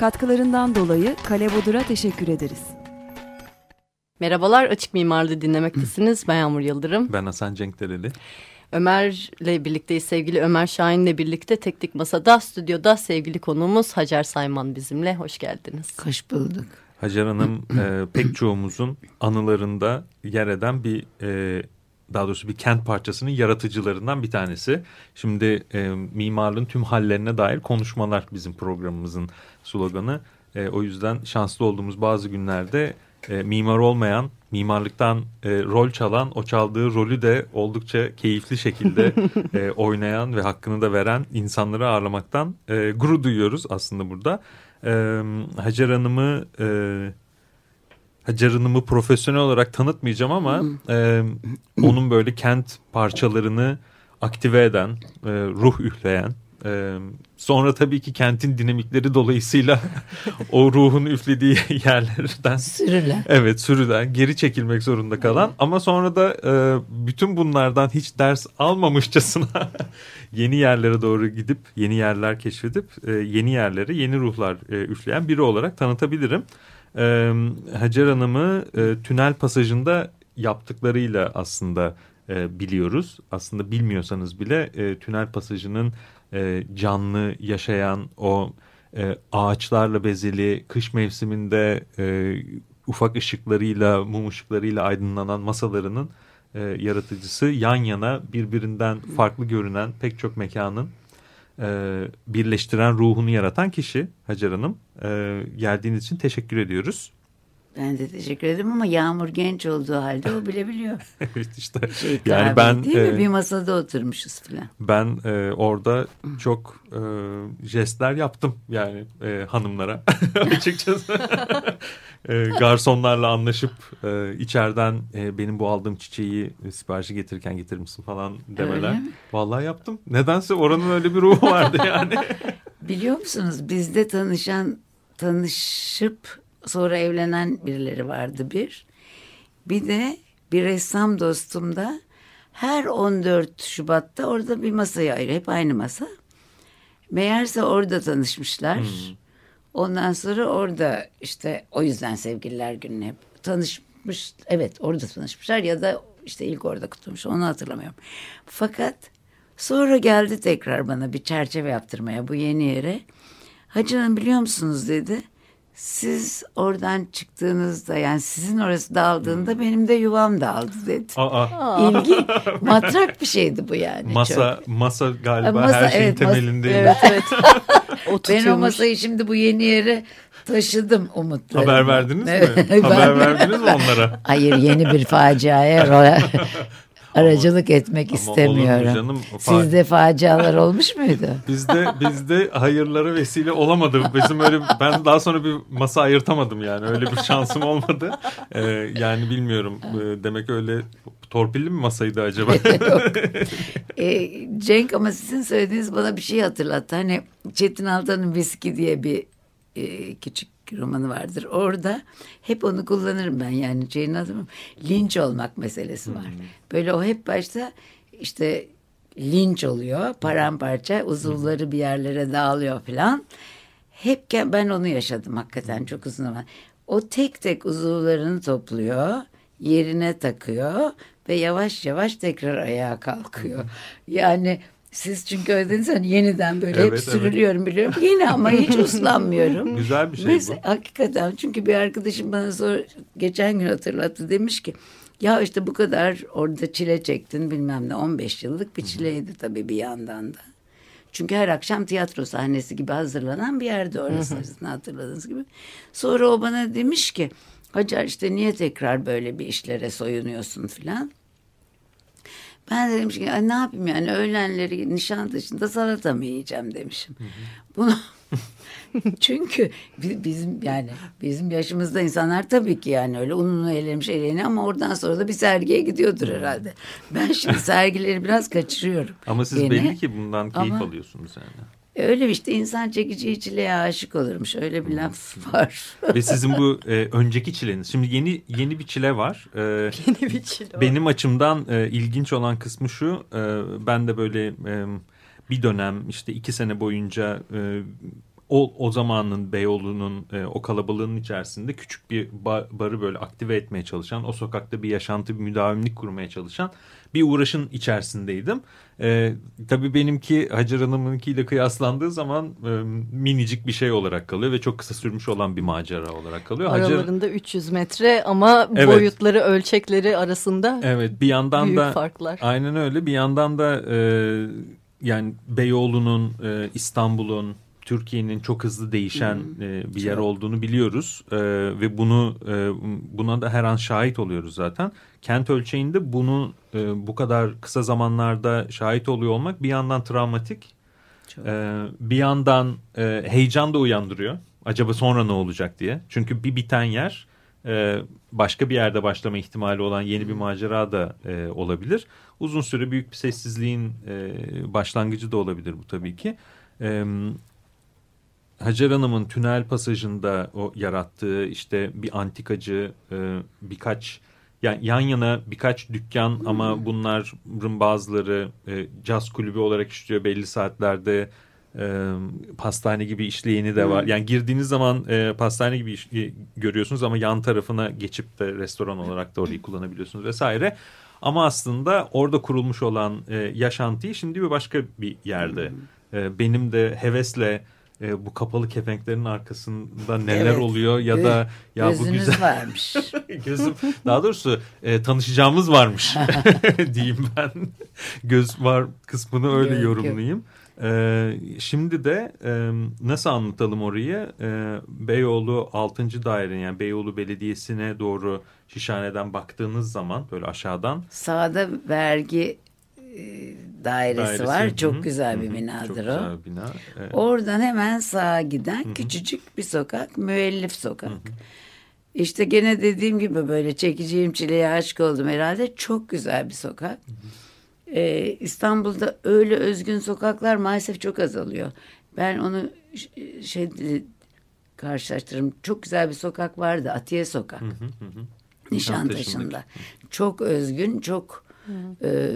Katkılarından dolayı Kale Bodur'a teşekkür ederiz. Merhabalar, Açık Mimarlığı dinlemektesiniz. Ben Yağmur Yıldırım. Ben Hasan Cenkdereli. Ömer'le birlikteyiz. Sevgili Ömer Şahin'le birlikte Teknik Masa'da, stüdyoda sevgili konuğumuz Hacer Sayman bizimle. Hoş geldiniz. Hoş bulduk. Hacer Hanım e, pek çoğumuzun anılarında yer eden bir e, daha doğrusu bir kent parçasının yaratıcılarından bir tanesi. Şimdi e, mimarlığın tüm hallerine dair konuşmalar bizim programımızın sloganı. E, o yüzden şanslı olduğumuz bazı günlerde e, mimar olmayan, mimarlıktan e, rol çalan, o çaldığı rolü de oldukça keyifli şekilde e, oynayan ve hakkını da veren insanları ağırlamaktan e, gurur duyuyoruz aslında burada. E, Hacer Hanım'ı e, Hacer Hanım'ı profesyonel olarak tanıtmayacağım ama e, onun böyle kent parçalarını aktive eden, e, ruh üfleyen, e, sonra tabii ki kentin dinamikleri dolayısıyla o ruhun üflediği yerlerden Sürülen. Evet sürüden geri çekilmek zorunda kalan ama sonra da e, bütün bunlardan hiç ders almamışçasına yeni yerlere doğru gidip yeni yerler keşfedip e, yeni yerlere yeni ruhlar e, üfleyen biri olarak tanıtabilirim. E, Hacer Hanım'ı e, tünel pasajında yaptıklarıyla aslında e, biliyoruz. Aslında bilmiyorsanız bile e, tünel pasajının e, canlı yaşayan o e, ağaçlarla bezeli kış mevsiminde e, ufak ışıklarıyla mum ışıklarıyla aydınlanan masalarının e, yaratıcısı yan yana birbirinden farklı görünen pek çok mekanın e, birleştiren ruhunu yaratan kişi Hacer Hanım. E, geldiğiniz için teşekkür ediyoruz. Ben de teşekkür ederim ama Yağmur genç olduğu halde o bile biliyor. evet işte Şey, yani ben değil mi? e, Bir masada oturmuşuz falan. ben e, orada çok e, jestler yaptım yani e, hanımlara açıkçası. e, garsonlarla anlaşıp e, içeriden e, benim bu aldığım çiçeği e, siparişi getirirken getirir misin falan demeler. Öyle mi? Vallahi yaptım. Nedense oranın öyle bir ruhu vardı yani. Biliyor musunuz bizde tanışan, tanışıp sonra evlenen birileri vardı bir. Bir de bir ressam dostum da her 14 Şubat'ta orada bir masaya ayrı. Hep aynı masa. Meğerse orada tanışmışlar. Ondan sonra orada işte o yüzden sevgililer günü hep tanışmış. Evet orada tanışmışlar ya da işte ilk orada kutlamış onu hatırlamıyorum. Fakat sonra geldi tekrar bana bir çerçeve yaptırmaya bu yeni yere. Hacı Hanım biliyor musunuz dedi. Siz oradan çıktığınızda yani sizin orası dağıldığında benim de yuvam dağıldı dedi. Aa, İlgi matrak bir şeydi bu yani. masa çok. masa galiba Masa, her şeyin evet, masa- temelindeydi. Evet evet. o Ben o masayı şimdi bu yeni yere taşıdım umutlarımla. Haber verdiniz mi? Haber verdiniz mi onlara? Hayır yeni bir faciaya aracılık etmek Ama istemiyorum. olur mu canım? Sizde facialar olmuş muydu? Bizde bizde hayırlara vesile olamadı. Bizim öyle ben daha sonra bir masa ayırtamadım yani. Öyle bir şansım olmadı. Ee, yani bilmiyorum. Ee, demek öyle torpilli mi masaydı acaba? E, Cenk ama sizin söylediğiniz bana bir şey hatırlattı. Hani Çetin Altan'ın Viski diye bir e, küçük romanı vardır. Orada hep onu kullanırım ben yani adı mı? Linç olmak meselesi var. Böyle o hep başta işte linç oluyor. Paramparça uzuvları bir yerlere dağılıyor falan. Hep ben onu yaşadım hakikaten çok uzun zaman. O tek tek uzuvlarını topluyor, yerine takıyor ve yavaş yavaş tekrar ayağa kalkıyor. Yani siz çünkü öyle dediniz hani yeniden böyle hep Evet, evet. sürülüyorum biliyorum. Yine ama hiç uslanmıyorum. Güzel bir şey Mesela, bu. Hakikaten çünkü bir arkadaşım bana sonra geçen gün hatırlattı demiş ki ya işte bu kadar orada çile çektin bilmem ne 15 yıllık bir çileydi tabii bir yandan da. Çünkü her akşam tiyatro sahnesi gibi hazırlanan bir yerde orası sizin hatırladığınız gibi. Sonra o bana demiş ki Hacer işte niye tekrar böyle bir işlere soyunuyorsun filan. Ben de demişim ki "Ay, ne yapayım yani öğlenleri nişan dışında salata mı yiyeceğim demişim. Bunu Çünkü bi- bizim yani bizim yaşımızda insanlar tabii ki yani öyle ununu elemiş eleğini ama oradan sonra da bir sergiye gidiyordur herhalde. Ben şimdi sergileri biraz kaçırıyorum. Ama siz Gene. belli ki bundan keyif Ama- alıyorsunuz yani. Öyle işte insan çekici çileye aşık olurmuş. Öyle bir laf var. Ve sizin bu e, önceki çileniz. Şimdi yeni yeni bir çile var. E, Yeni bir çile. benim açımdan e, ilginç olan kısmı şu. E, ben de böyle e, bir dönem işte iki sene boyunca e, o, o zamanın Beyoğlu'nun e, o kalabalığın içerisinde küçük bir ba- barı böyle aktive etmeye çalışan, o sokakta bir yaşantı, bir müdavimlik kurmaya çalışan bir uğraşın içerisindeydim. E, tabii benimki Hacer Hanım'ınkiyle kıyaslandığı zaman e, minicik bir şey olarak kalıyor ve çok kısa sürmüş olan bir macera olarak kalıyor. Hacer, Aralarında 300 metre ama Evet. boyutları, ölçekleri arasında evet bir yandan büyük da farklar. Aynen öyle. Bir yandan da e, yani Beyoğlu'nun, e, İstanbul'un, Türkiye'nin çok hızlı değişen e, bir yer olduğunu biliyoruz E, ve bunu e, buna da her an şahit oluyoruz zaten. Kent ölçeğinde bunu e, bu kadar kısa zamanlarda şahit oluyor olmak bir yandan travmatik, Çok. e, bir yandan e, heyecan da uyandırıyor. Acaba sonra ne olacak diye. Çünkü bir biten yer e, başka bir yerde başlama ihtimali olan yeni bir macera da e, olabilir. Uzun süre büyük bir sessizliğin e, başlangıcı da olabilir bu tabii ki. E, Hacer Hanım'ın tünel pasajında o yarattığı işte bir antikacı e, birkaç yani yan yana birkaç dükkan ama bunların bazıları e, caz kulübü olarak işliyor belli saatlerde e, pastane gibi işleyeni de var. Yani girdiğiniz zaman e, pastane gibi iş, e, görüyorsunuz ama yan tarafına geçip de restoran olarak da orayı kullanabiliyorsunuz vesaire. Ama aslında orada kurulmuş olan e, yaşantıyı şimdi bir başka bir yerde. E, benim de hevesle e, bu kapalı kepenklerin arkasında neler Evet. oluyor ya da ya bu Gözünüz güzel varmış. gözüm daha doğrusu e, tanışacağımız varmış diyeyim ben göz var kısmını öyle Yok, yok. yorumlayayım. E, şimdi de e, nasıl anlatalım orayı? E, Beyoğlu 6. daire yani Beyoğlu Belediyesi'ne doğru Şişhane'den baktığınız zaman böyle aşağıdan Sağda vergi dairesi, dairesi. var. Hı Çok hı, güzel hı bir hı. binadır Çok o. güzel bir bina. E, Oradan hemen sağa giden küçücük bir sokak, müellif sokak. İşte gene dediğim gibi böyle çekiciyim çileye aşık oldum herhalde. Çok güzel bir sokak. Ee, İstanbul'da öyle özgün sokaklar maalesef çok azalıyor. Ben onu şey karşılaştırırım. Çok güzel bir sokak vardı. Atiye Sokak. Nişantaşı'nda. Çok özgün, çok e,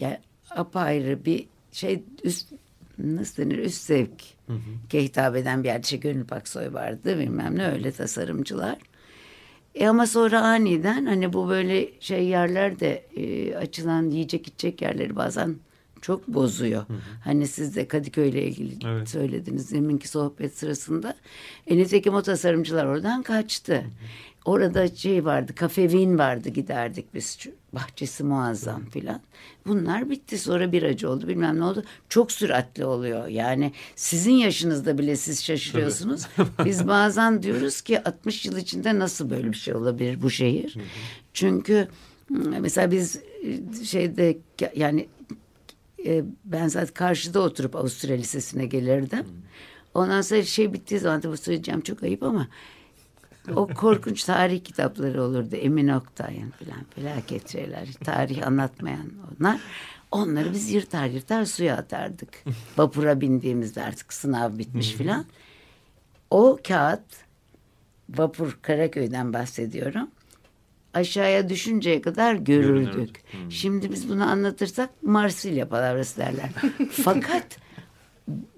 ya apayrı bir şey üst nasıl denir üst zevk ke hitap eden bir yerde. İşte Gönül Aksoy vardı bilmem ne öyle tasarımcılar. E ama sonra aniden hani bu böyle şey yerler de e, açılan yiyecek içecek yerleri bazen çok bozuyor. Hani siz de Kadıköy ile ilgili Evet. söylediniz deminki sohbet sırasında. E nitekim o tasarımcılar oradan kaçtı. Orada şey vardı, kafe Wien vardı giderdik biz. Bahçesi muazzam filan. Bunlar bitti sonra bir acı oldu bilmem ne oldu. Çok süratli oluyor. Yani sizin yaşınızda bile siz şaşırıyorsunuz. biz bazen diyoruz ki 60 yıl içinde nasıl böyle bir şey olabilir bu şehir? Çünkü m, mesela biz e, şeyde yani e, ben zaten karşıda oturup Avusturya Lisesi'ne gelirdim. Ondan sonra şey bittiği zaman tabii söyleyeceğim çok ayıp ama o korkunç tarih kitapları olurdu. Emin Oktay'ın falan felaket şeyler. Tarih anlatmayan onlar. Onları biz yırtar yırtar suya atardık. Vapura bindiğimizde artık sınav bitmiş filan. O kağıt vapur Karaköy'den bahsediyorum. Aşağıya düşünceye kadar görürdük. Görünürdü. Şimdi biz bunu anlatırsak Marsilya palavrası derler. Fakat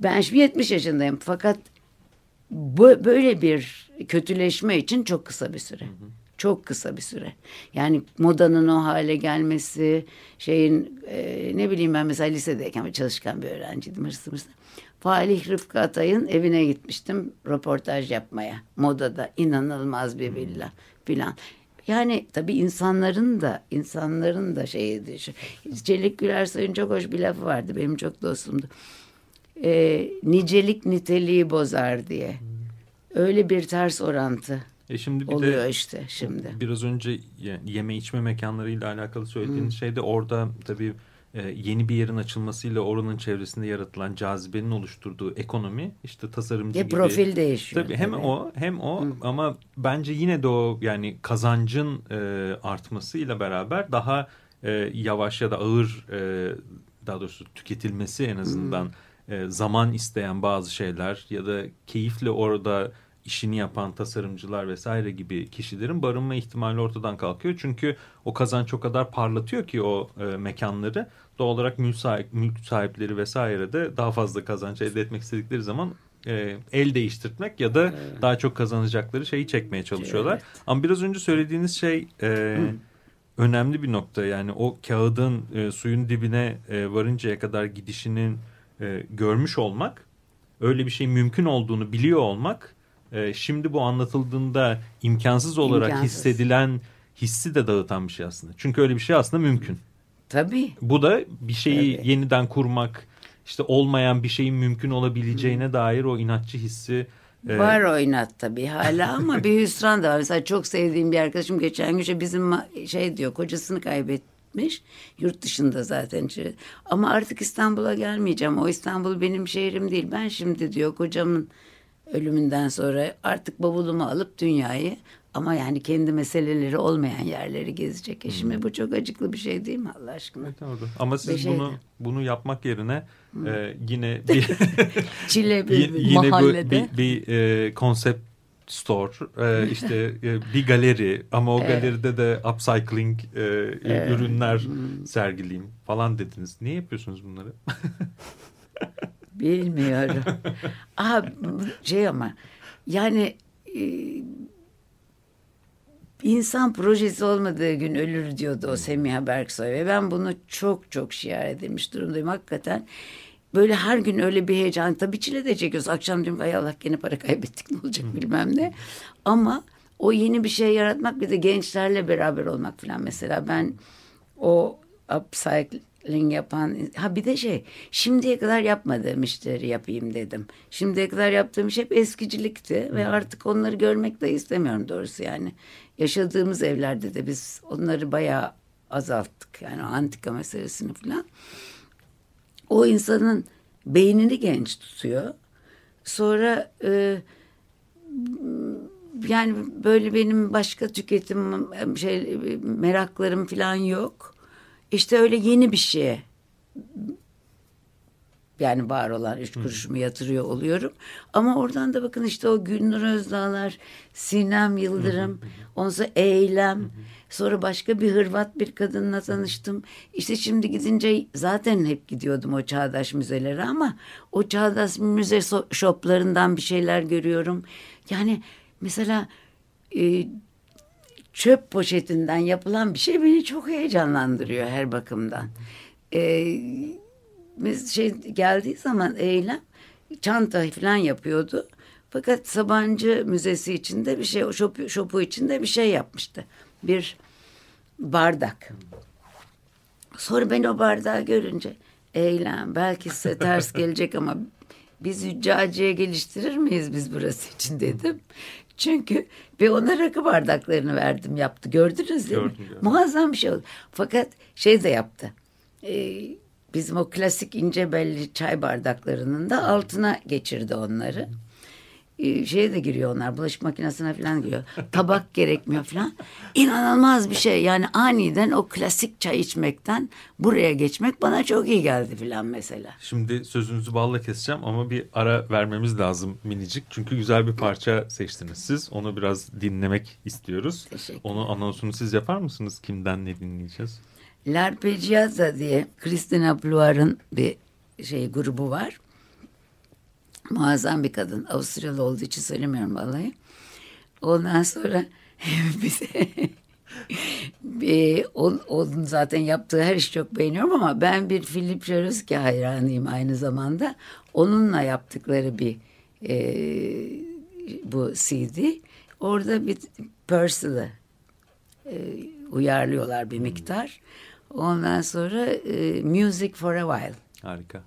ben şimdi 70 yaşındayım. Fakat bu, böyle bir kötüleşme için çok kısa bir süre. Çok kısa bir süre. Yani modanın o hale gelmesi, şeyin e, ne bileyim ben mesela lisedeyken çalışkan bir öğrenciydim hırslı hırslı. Falih Rıfkı Atay'ın evine gitmiştim röportaj yapmaya. Modada inanılmaz bir villa filan. Yani tabii insanların da insanların da şeyi düşün. Çelik Gülersoy'un çok hoş bir lafı vardı. Benim çok dostumdu e, nicelik niteliği bozar diye. Öyle bir ters orantı e şimdi bir oluyor de işte şimdi. Biraz önce ye- yeme içme mekanlarıyla alakalı söylediğiniz şeyde orada tabii e, yeni bir yerin açılmasıyla oranın çevresinde yaratılan cazibenin oluşturduğu ekonomi işte tasarımcı Ve gibi. profil değişiyor. Tabii hem tabii. o hem o ama bence yine de o yani kazancın e, artmasıyla beraber daha e, yavaş ya da ağır e, daha doğrusu tüketilmesi en azından e, zaman isteyen bazı şeyler ya da keyifle orada işini yapan tasarımcılar vesaire gibi kişilerin barınma ihtimali ortadan kalkıyor. Çünkü o kazanç o kadar parlatıyor ki o e, mekanları doğal olarak mülk, sahip, mülk sahipleri vesaire de daha fazla kazanç elde etmek istedikleri zaman e, el değiştirmek ya da daha çok kazanacakları şeyi çekmeye çalışıyorlar. Evet. Ama biraz önce söylediğiniz şey e, önemli bir nokta. Yani o kağıdın e, suyun dibine e, varıncaya kadar gidişinin e, görmüş olmak, öyle bir şey mümkün olduğunu biliyor olmak, e, şimdi bu anlatıldığında imkansız olarak İmkansız. hissedilen hissi de dağıtan bir şey aslında. Çünkü öyle bir şey aslında mümkün. Tabii. Bu da bir şeyi Evet. yeniden kurmak, işte olmayan bir şeyin mümkün olabileceğine dair o inatçı hissi. e, Var o inat tabii hala ama bir hüsran da var. Mesela çok sevdiğim bir arkadaşım geçen gün işte bizim şey diyor kocasını kaybetmiş. Yurt dışında zaten. Ama artık İstanbul'a gelmeyeceğim. O İstanbul benim şehrim değil. Ben şimdi diyor kocamın ölümünden sonra artık bavulumu alıp dünyayı ama yani kendi meseleleri olmayan yerleri gezecek. E şimdi bu çok acıklı bir şey değil mi Allah aşkına? Evet, doğru. Ama siz Bir bunu de. bunu yapmak yerine e, yine bir Çile y- bülbül. yine Mahallede. bir, bir e, konsept store e, işte e, bir galeri ama o galeride de upcycling e, ürünler sergileyim falan dediniz. Niye yapıyorsunuz bunları? Bilmiyorum. Aha şey ama yani e, insan projesi olmadığı gün ölür diyordu o Semiha Berksoy ve ben bunu çok çok şiar edilmiş durumdayım hakikaten. Böyle her gün öyle bir heyecan. Tabii çile de çekiyoruz. Akşam diyorum ay Allah gene para kaybettik ne olacak bilmem ne. Ama o yeni bir şey yaratmak bir de gençlerle beraber olmak falan mesela ben o upcycling yapan ha bir de şey şimdiye kadar yapmadığım işleri yapayım dedim. Şimdiye kadar yaptığım iş hep eskicilikti ve artık onları görmek de istemiyorum doğrusu yani. Yaşadığımız evlerde de biz onları bayağı azalttık yani antika meselesini falan. O insanın beynini genç tutuyor. Sonra e, yani böyle benim başka tüketim şey meraklarım falan yok. İşte öyle yeni bir şeye yani var olan üç kuruşumu yatırıyor oluyorum. Ama oradan da bakın işte o Gülnur Özdağlar, Sinem Yıldırım, sonra Eylem, sonra başka bir Hırvat bir kadınla tanıştım. İşte şimdi gidince zaten hep gidiyordum o çağdaş müzelere ama o çağdaş müze shoplarından bir şeyler görüyorum. Yani mesela e, çöp poşetinden yapılan bir şey beni çok heyecanlandırıyor her bakımdan. Biz şey geldiği zaman eylem çanta falan yapıyordu. Fakat Sabancı Müzesi içinde bir şey, şopu, şopu içinde bir şey yapmıştı. Bir bardak. Sonra ben o bardağı görünce eylem belki size ters gelecek ama biz züccaciye geliştirir miyiz biz burası için dedim. Çünkü ve ona rakı bardaklarını verdim yaptı. Gördünüz değil mi? Gördüm, gördüm. Muazzam bir şey oldu. Fakat şey de yaptı. Ee, bizim o klasik ince belli çay bardaklarının da altına geçirdi onları. Ee, şeye de giriyor onlar bulaşık makinesine falan giriyor. Tabak gerekmiyor falan. İnanılmaz bir şey yani aniden o klasik çay içmekten buraya geçmek bana çok iyi geldi falan mesela. Şimdi sözünüzü balla keseceğim ama bir ara vermemiz lazım minicik. Çünkü güzel bir parça seçtiniz siz. Onu biraz dinlemek istiyoruz. Onu anonsunu siz yapar mısınız? Kimden ne dinleyeceğiz? L'Arpeggiata diye Christina Pluar'ın bir şey grubu var. Muazzam bir kadın. Avusturyalı olduğu için söylemiyorum vallahi. Ondan sonra bize bir, on- onun zaten yaptığı her işi çok beğeniyorum ama ben bir Philip Jaruski hayranıyım aynı zamanda. Onunla yaptıkları bir e, bu CD. Orada bir Purcell'ı e, uyarlıyorlar bir miktar. Ondan sonra e, Music for a While. Harika.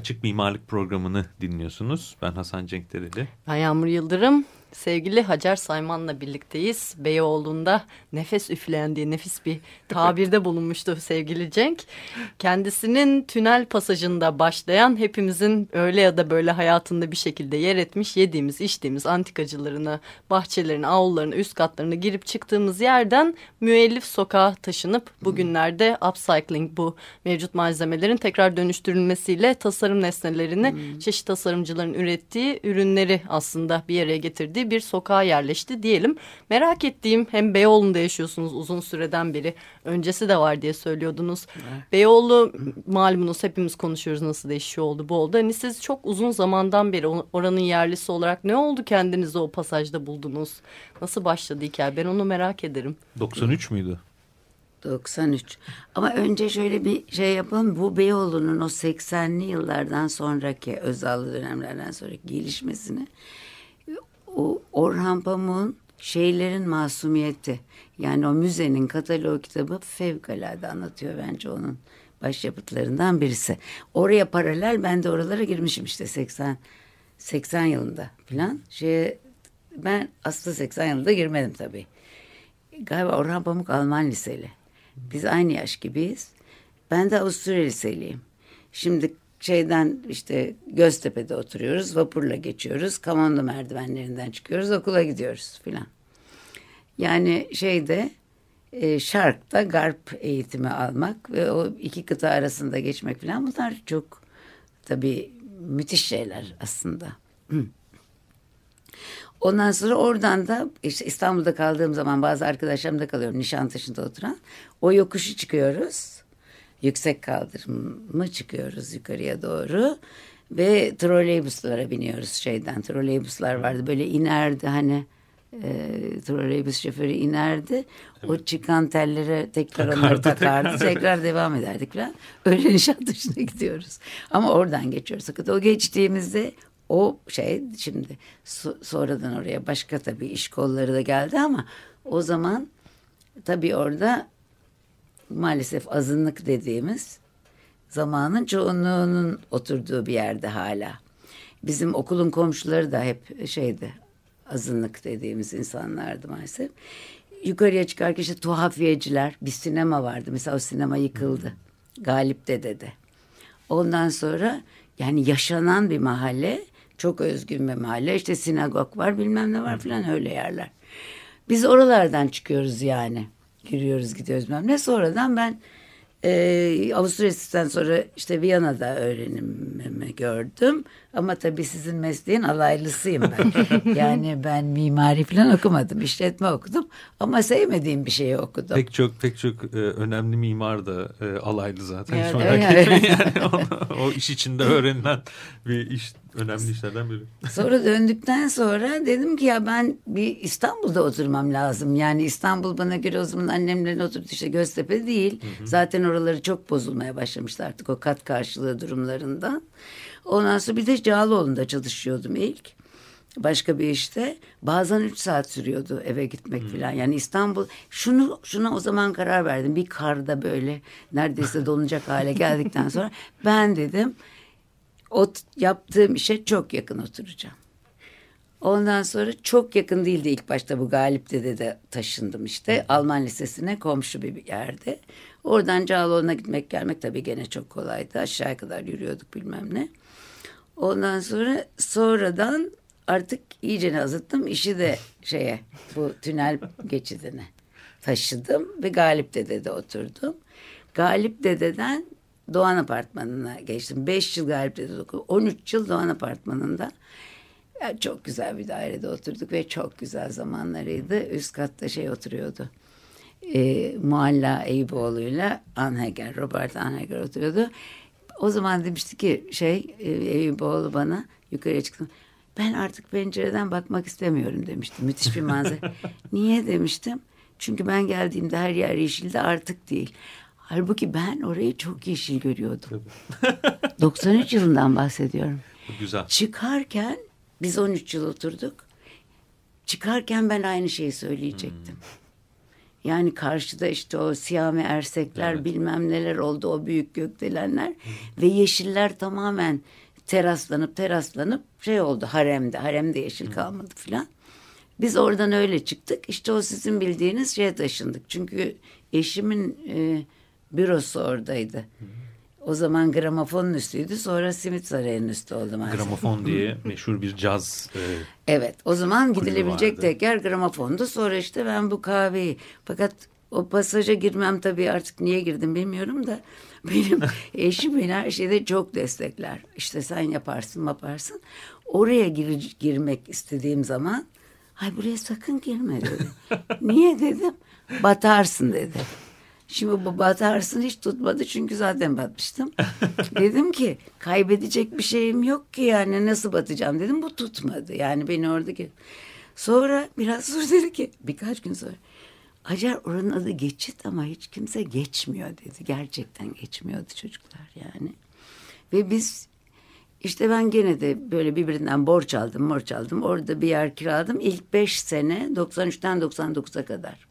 Açık Mimarlık programını dinliyorsunuz. Ben Hasan Cenk Dereli. Ben Yağmur Yıldırım. Sevgili Hacer Sayman'la birlikteyiz. Beyoğlu'nda nefes üfleyen diye nefis bir tabirde bulunmuştu sevgili Cenk. Kendisinin tünel pasajında başlayan hepimizin öyle ya da böyle hayatında bir şekilde yer etmiş yediğimiz içtiğimiz antikacılarını, bahçelerini, avlularını, üst katlarını girip çıktığımız yerden müellif sokağa taşınıp bugünlerde upcycling bu mevcut malzemelerin tekrar dönüştürülmesiyle tasarım nesnelerini çeşitli tasarımcıların ürettiği ürünleri aslında bir araya getirdiği bir sokağa yerleşti diyelim. Merak ettiğim hem Beyoğlu'nda yaşıyorsunuz uzun süreden beri öncesi de var diye söylüyordunuz. Beyoğlu malumunuz hepimiz konuşuyoruz nasıl değişiyor oldu bu oldu. Hani siz çok uzun zamandan beri oranın yerlisi olarak ne oldu kendinizi o pasajda buldunuz? Nasıl başladı hikaye ben onu merak ederim. 93 müydü? 93. Ama önce şöyle bir şey yapalım. Bu Beyoğlu'nun o 80'li yıllardan sonraki Özallı dönemlerden sonraki gelişmesini Orhan Pamuk'un şeylerin masumiyeti yani o müzenin katalog kitabı fevkalade anlatıyor bence onun başyapıtlarından birisi. Oraya paralel ben de oralara girmişim işte 80 80 yılında falan. Şeye, ben aslında 80 yılında girmedim tabii. Galiba Orhan Pamuk Alman liseli. Biz aynı yaş gibiyiz. Ben de Avusturya liseliyim. Şimdi şeyden işte Göztepe'de oturuyoruz. Vapurla geçiyoruz. Kamonlu merdivenlerinden çıkıyoruz. Okula gidiyoruz filan. Yani şeyde e, Şark'ta Garp eğitimi almak ve o iki kıta arasında geçmek filan bunlar çok tabii müthiş şeyler aslında. Ondan sonra oradan da işte İstanbul'da kaldığım zaman bazı arkadaşlarımda kalıyorum Nişantaşı'nda oturan. O yokuşu çıkıyoruz. Yüksek kaldırımı çıkıyoruz yukarıya doğru. Ve troleybuslara biniyoruz şeyden. Troleybuslar vardı böyle inerdi hani e, troleybus şoförü inerdi. O çıkan tellere tekrar Takardı, onları takardı. tekrar. Tekrar devam ederdik falan. Öyle Nişantaşı'na gidiyoruz. Ama oradan geçiyoruz. Fakat o geçtiğimizde o şey şimdi so- sonradan oraya başka tabii iş kolları da geldi ama o zaman tabii orada maalesef azınlık dediğimiz zamanın çoğunluğunun oturduğu bir yerde hala. Bizim okulun komşuları da hep şeydi azınlık dediğimiz insanlardı maalesef. Yukarıya çıkarken işte tuhafiyeciler bir sinema vardı. Mesela o sinema yıkıldı. Galip Dede'de. Ondan sonra yani yaşanan bir mahalle çok özgün bir mahalle. İşte sinagog var bilmem ne var filan öyle yerler. Biz oralardan çıkıyoruz yani. Giriyoruz gidiyoruz bilmem ne. Sonradan ben e, Avusturya'dan sonra işte Viyana'da öğrenimimi gördüm. Ama tabii sizin mesleğin alaylısıyım ben. yani ben mimari falan okumadım. işletme okudum. Ama sevmediğim bir şeyi okudum. Pek çok pek çok e, önemli mimar da e, alaylı zaten. Evet, Sonraki evet. yani onu- o iş içinde öğrenilen bir iş önemli işlerden biri. Sonra döndükten sonra dedim ki ya ben bir İstanbul'da oturmam lazım. Yani İstanbul bana göre o zaman annemlerin oturduğu işte Göztepe değil. Zaten oraları çok bozulmaya başlamıştı artık o kat karşılığı durumlarından. Ondan sonra bir de Cağaloğlu'nda çalışıyordum ilk. Başka bir işte bazen üç saat sürüyordu eve gitmek falan. Yani İstanbul şunu şuna o zaman karar verdim. Bir karda böyle neredeyse donacak hale geldikten sonra ben dedim o yaptığım işe çok yakın oturacağım. Ondan sonra çok yakın değildi ilk başta bu Galip'te de taşındım işte. Alman Lisesi'ne komşu bir yerde. Oradan Cağaloğlu'na gitmek gelmek tabii gene çok kolaydı. Aşağıya kadar yürüyorduk bilmem ne. Ondan sonra sonradan artık iyice azıttım. işi de şeye bu tünel geçidine taşıdım ve Galip Dede'de oturdum. Galip Dede'den Doğan Apartmanı'na geçtim. Beş yıl Galip Dede'de okudum. 13 yıl Doğan Apartmanı'nda. Ya çok güzel bir dairede oturduk ve çok güzel zamanlarıydı. Üst katta şey oturuyordu. E, Mualla Eyüboğlu'yla Anheger, Robert Anheger oturuyordu. O zaman demişti ki şey e, Eyüboğlu bana yukarıya çıktım. Ben artık pencereden bakmak istemiyorum demişti. Müthiş bir manzara. Niye demiştim? Çünkü ben geldiğimde her yer yeşildi artık değil. Halbuki ben orayı çok yeşil görüyordum. 93 yılından bahsediyorum. Bu güzel. Çıkarken biz 13 yıl oturduk. Çıkarken ben aynı şeyi söyleyecektim. Yani karşıda işte o siyami ersekler bilmem neler oldu o büyük gökdelenler. Ve yeşiller tamamen teraslanıp teraslanıp şey oldu haremde haremde yeşil kalmadı filan. Biz oradan öyle çıktık. İşte o sizin bildiğiniz şeye taşındık. Çünkü eşimin e, bürosu oradaydı. O zaman gramofonun üstüydü sonra simit sarayının üstü oldu maalesef. Gramofon diye meşhur bir caz e, Evet o zaman gidilebilecek vardı. tek yer gramofondu. Sonra işte ben bu kahveyi fakat o pasaja girmem tabii artık niye girdim bilmiyorum da benim eşim beni her şeyde çok destekler. İşte sen yaparsın yaparsın. Oraya gir, girmek istediğim zaman ay buraya sakın girme dedi. niye dedim batarsın dedi. Şimdi bu batarsın hiç tutmadı çünkü zaten batmıştım. dedim ki kaybedecek bir şeyim yok ki yani nasıl batacağım dedim bu tutmadı. Yani beni oradaki sonra biraz sonra dedi ki birkaç gün sonra Acar oranın adı geçit ama hiç kimse geçmiyor dedi. Gerçekten geçmiyordu çocuklar yani. Ve biz işte ben gene de böyle birbirinden borç aldım, borç aldım. Orada bir yer kiraladım. İlk beş sene 93'ten 99'a kadar.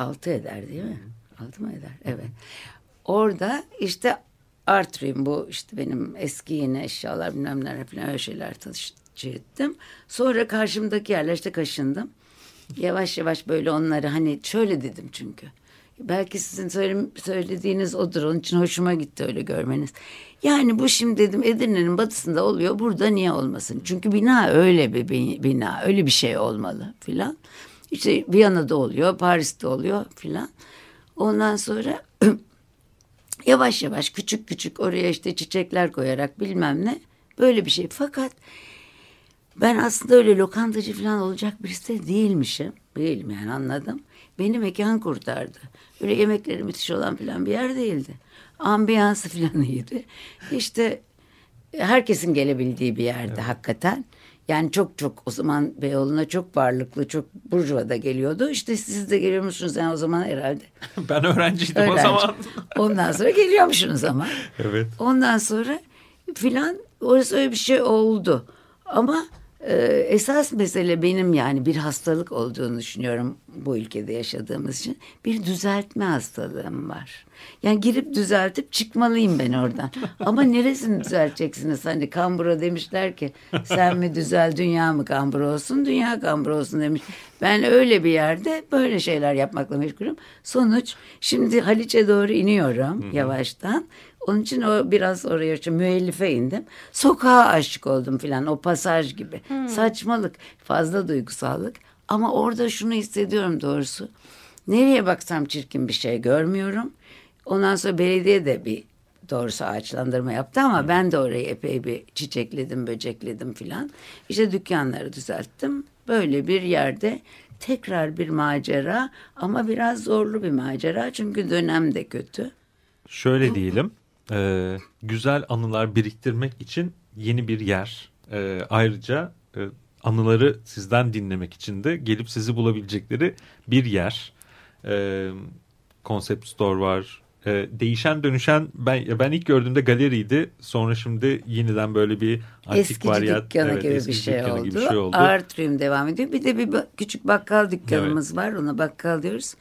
Altı eder değil mi? Altı mı eder? Evet. Orada işte Artrim bu işte benim eski yine eşyalar bilmem neler falan öyle şeyler taşı ettim. Sonra karşımdaki yerler işte kaşındım. Yavaş yavaş böyle onları hani şöyle dedim çünkü. Belki sizin söyle- söylediğiniz odur. Onun için hoşuma gitti öyle görmeniz. Yani bu şimdi dedim Edirne'nin batısında oluyor. Burada niye olmasın? Çünkü bina öyle bir bi- bina. Öyle bir şey olmalı filan. İşte Viyana'da oluyor, Paris'te oluyor filan. Ondan sonra yavaş yavaş küçük küçük oraya işte çiçekler koyarak bilmem ne böyle bir şey. Fakat ben aslında öyle lokantacı falan olacak birisi de değilmişim. Değilim yani anladım. Beni mekan kurtardı. Öyle yemekleri müthiş olan falan bir yer değildi. Ambiyansı falan iyiydi. İşte herkesin gelebildiği bir yerdi hakikaten. Yani çok çok o zaman Beyoğlu'na çok varlıklı, çok burjuva da geliyordu. İşte siz de geliyor musunuz yani o zaman herhalde. ben öğrenciydim o Öğrenci. zaman. Ondan sonra geliyormuşsunuz ama. Evet. Ondan sonra filan orası öyle bir şey oldu. Ama e, esas mesele benim yani bir hastalık olduğunu düşünüyorum bu ülkede yaşadığımız için. Bir düzeltme hastalığım var. Yani girip düzeltip çıkmalıyım ben oradan. Ama neresini düzelteceksiniz? Hani kambura demişler ki sen mi düzel dünya mı kambur olsun? Dünya kambur olsun demiş. Ben öyle bir yerde böyle şeyler yapmakla meşgulüm. Sonuç şimdi Haliç'e doğru iniyorum yavaştan. Onun için o biraz oraya işte müellife indim. Sokağa aşık oldum filan o pasaj gibi. Saçmalık, fazla duygusallık. Ama orada şunu hissediyorum doğrusu. Nereye baksam çirkin bir şey görmüyorum. Ondan sonra belediye de bir doğrusu ağaçlandırma yaptı ama ben de orayı epey bir çiçekledim, böcekledim filan. İşte dükkanları düzelttim. Böyle bir yerde tekrar bir macera ama biraz zorlu bir macera çünkü dönem de kötü. Şöyle diyelim. E, güzel anılar biriktirmek için yeni bir yer. E, ayrıca e, anıları sizden dinlemek için de gelip sizi bulabilecekleri bir yer. E, Concept Store var. E, değişen dönüşen ben ben ilk gördüğümde galeriydi. Sonra şimdi yeniden böyle bir antik Eskici varyat, dükkanı evet, gibi, bir eskici şey dükkanı oldu. gibi bir şey oldu. Artrium devam ediyor. Bir de bir küçük bakkal dükkanımız var. Ona bakkal diyoruz.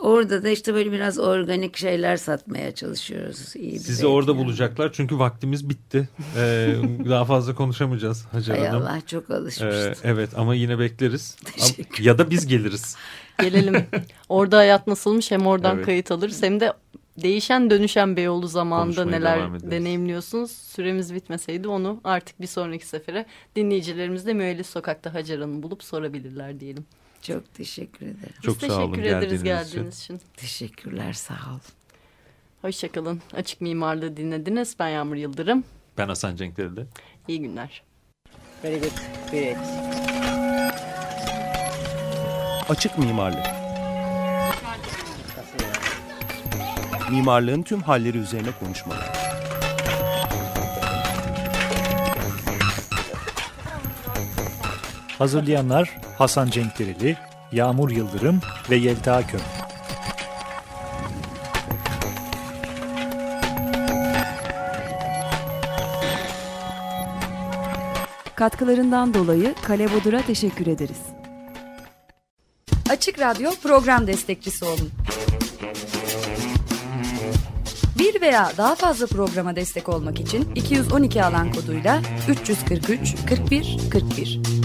Orada da işte böyle biraz organik şeyler satmaya çalışıyoruz. İyi bir Sizi orada yani. bulacaklar çünkü vaktimiz bitti. E, daha fazla konuşamayacağız Hacer Hay Hanım. Allah çok Ee, alışmıştım. evet ama yine bekleriz. Teşekkür. ya da biz geliriz. Gelelim. Orada hayat nasılmış hem oradan Evet. kayıt alırız hem de değişen dönüşen Beyoğlu zamanında neler deneyimliyorsunuz. Süremiz bitmeseydi onu artık bir sonraki sefere dinleyicilerimiz de Müellif Sokak'ta Hacer Hanım bulup sorabilirler diyelim. Çok teşekkür ederim. Çok Biz sağ olun teşekkür ederiz geldiğiniz için. geldiğiniz için. Teşekkürler sağ olun. Hoşçakalın. Açık Mimarlığı dinlediniz. Ben Yağmur Yıldırım. Ben Hasan Cenk Dereli. İyi günler. Very good. Great. Açık mimarlık. Mimarlığın tüm halleri üzerine konuşmalar. Hazırlayanlar Hasan Cenk Dereli, Yağmur Yıldırım ve Yelta Köm. Katkılarından dolayı Kale Bodur'a teşekkür ederiz. Açık Radyo program destekçisi olun. Bir veya daha fazla programa destek olmak için 212 alan koduyla 343 41 41